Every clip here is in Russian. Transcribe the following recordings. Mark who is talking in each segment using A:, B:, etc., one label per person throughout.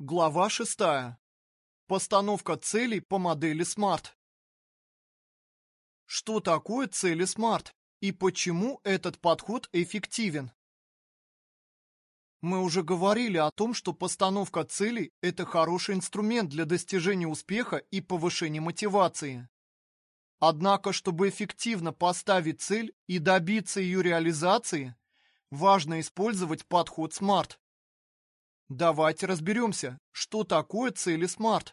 A: Глава 6. Постановка целей по модели SMART. Что такое цели SMART и почему этот подход эффективен? Мы уже говорили о том, что постановка целей – это хороший инструмент для достижения успеха и повышения мотивации. Однако, чтобы эффективно поставить цель и добиться ее реализации, важно использовать подход SMART. Давайте разберемся, что такое цели SMART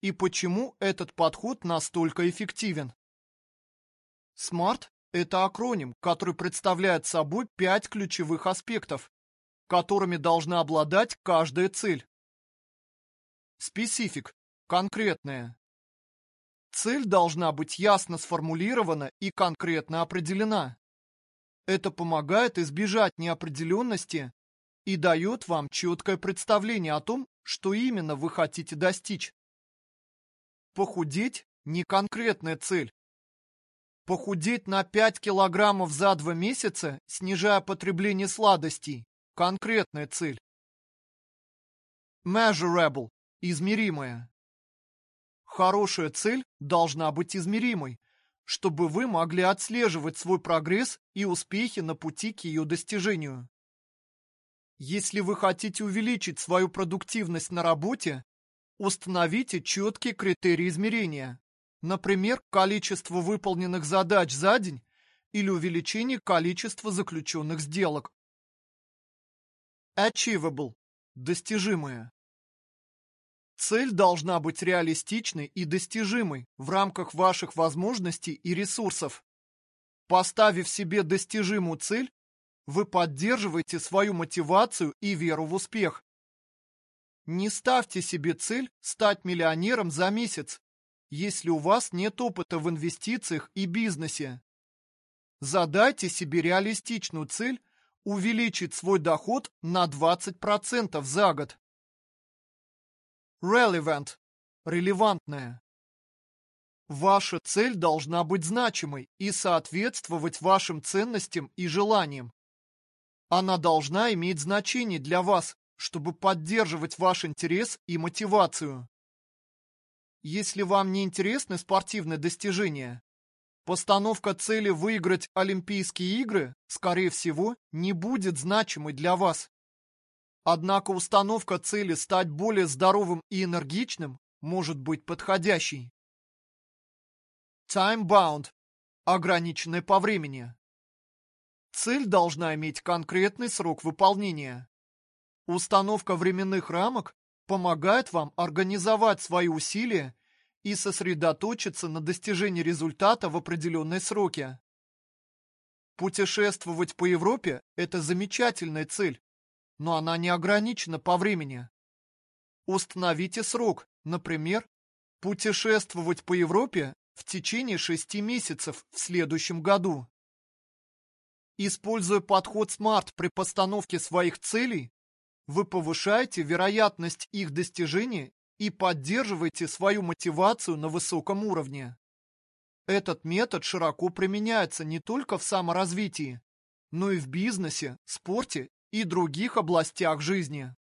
A: и почему этот подход настолько эффективен. SMART – это акроним, который представляет собой пять ключевых аспектов, которыми должна обладать каждая цель. Специфик – конкретная. Цель должна быть ясно сформулирована и конкретно определена. Это помогает избежать неопределенности и дает вам четкое представление о том, что именно вы хотите достичь. Похудеть – не конкретная цель. Похудеть на 5 килограммов за 2 месяца, снижая потребление сладостей – конкретная цель. Measurable – измеримая. Хорошая цель должна быть измеримой, чтобы вы могли отслеживать свой прогресс и успехи на пути к ее достижению. Если вы хотите увеличить свою продуктивность на работе, установите четкие критерии измерения. Например, количество выполненных задач за день или увеличение количества заключенных сделок. Achievable – достижимое. Цель должна быть реалистичной и достижимой в рамках ваших возможностей и ресурсов. Поставив себе достижимую цель, вы поддерживаете свою мотивацию и веру в успех. Не ставьте себе цель стать миллионером за месяц, если у вас нет опыта в инвестициях и бизнесе. Задайте себе реалистичную цель увеличить свой доход на 20% за год. Relevant – релевантная. Ваша цель должна быть значимой и соответствовать вашим ценностям и желаниям. Она должна иметь значение для вас, чтобы поддерживать ваш интерес и мотивацию. Если вам не интересны спортивные достижения, постановка цели выиграть Олимпийские игры, скорее всего, не будет значимой для вас. Однако установка цели стать более здоровым и энергичным может быть подходящей. Time-bound – ограниченное по времени. Цель должна иметь конкретный срок выполнения. Установка временных рамок помогает вам организовать свои усилия и сосредоточиться на достижении результата в определенные сроки. Путешествовать по Европе – это замечательная цель, но она не ограничена по времени. Установите срок, например, путешествовать по Европе в течение шести месяцев в следующем году. Используя подход SMART при постановке своих целей, вы повышаете вероятность их достижения и поддерживаете свою мотивацию на высоком уровне. Этот метод широко применяется не только в саморазвитии, но и в бизнесе, спорте и других областях жизни.